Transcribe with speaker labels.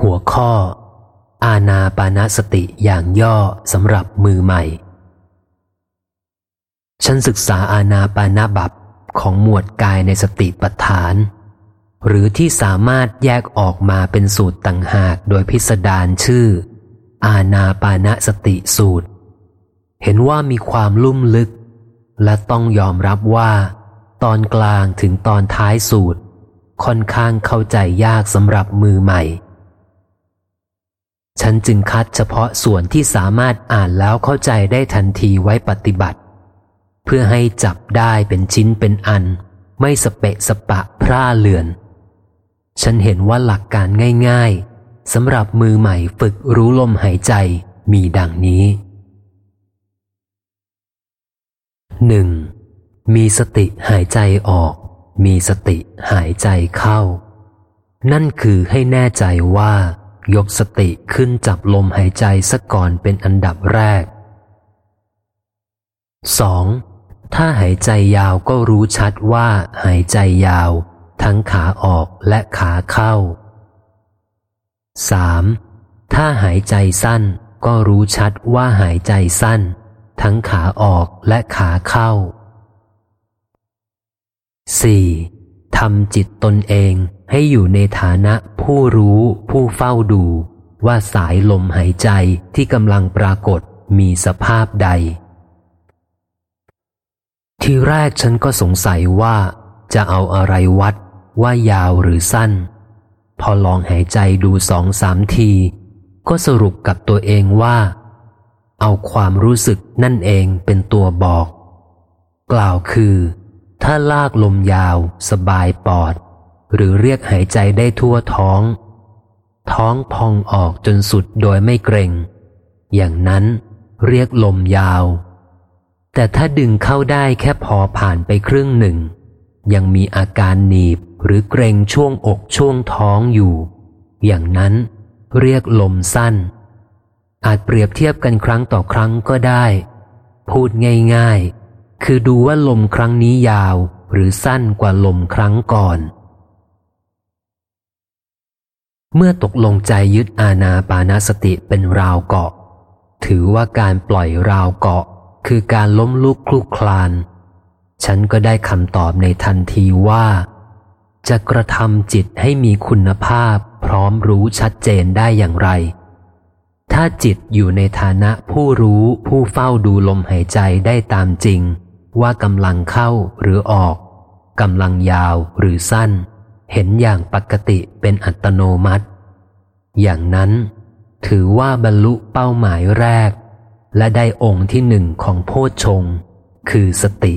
Speaker 1: หัวข้อ อาณาปานสติอย่างย่อสำหรับมือใหม่ ฉันศึกษาอาณาปานาบับของหมวดกายในสติปัฏฐาน หรือที่สามารถแยกออกมาเป็นสูตรต่างหากโดยพิสดารชื่อ อาณาปานสติสูตร เห็นว่ามีความลุ่มลึก และต้องยอมรับว่า ตอนกลางถึงตอนท้ายสูตร ค่อนข้างเข้าใจยากสำหรับมือใหม่ ฉันจึงคัดเฉพาะส่วนที่สามารถอ่านแล้วเข้าใจได้ทันทีไว้ปฏิบัติ เพื่อให้จับได้เป็นชิ้นเป็นอัน ไม่สเปะสปะพร่าเลือน ฉันเห็นว่าหลักการง่าย ๆสำหรับมือใหม่ฝึกรู้ลมหายใจมีดังนี้หนึ่งมีสติหายใจออก มีสติหายใจเข้า นั่นคือให้แน่ใจว่า ยกสติขึ้นจับลมหายใจซะก่อนเป็นอันดับแรก 2. ถ้าหายใจยาวก็รู้ชัดว่าหายใจยาว ทั้งขาออกและขาเข้า 3. ถ้าหายใจสั้นก็รู้ชัดว่าหายใจสั้น ทั้งขาออกและขาเข้า 4. ทำจิตตนเองให้อยู่ในฐานะผู้รู้ผู้เฝ้าดู ว่าสายลมหายใจที่กำลังปรากฏมีสภาพใด ทีแรกฉันก็สงสัยว่าจะเอาอะไรวัดว่ายาวหรือสั้น พอลองหายใจดูสองสามที ก็สรุปกับตัวเองว่า เอาความรู้สึกนั่นเองเป็นตัวบอก กล่าวคือ ถ้าลากลมยาว สบายปอด หรือเรียกหายใจได้ทั่วท้อง ท้องพองออกจนสุดโดยไม่เกรงอย่างนั้นเรียกลมยาว แต่ถ้าดึงเข้าได้แค่พอผ่านไปครึ่งหนึ่ง ยังมีอาการหนีบหรือเกรงช่วงอกช่วงท้องอยู่ อย่างนั้นเรียกลมสั้น อาจเปรียบเทียบกันครั้งต่อครั้งก็ได้ พูดง่ายๆ คือดูว่าลมครั้งนี้ยาวหรือสั้นกว่าลมครั้งก่อน เมื่อตกลงใจยึดอาณาปานาสติเป็นราวเกาะ ถือว่าการปล่อยราวเกาะ คือการล้มลุกคลุกคลาน ฉันก็ได้คำตอบในทันทีว่า จะกระทำจิตให้มีคุณภาพพร้อมรู้ชัดเจนได้อย่างไร ถ้าจิตอยู่ในฐานะผู้รู้ผู้เฝ้าดูลมหายใจได้ตามจริง ว่ากำลังเข้าหรือออกกำลังยาวหรือสั้น เห็นอย่างปกติเป็นอัตโนมัติ อย่างนั้น ถือว่าบรรลุเป้าหมายแรก และได้องค์ที่หนึ่งของโพชฌงคือสติ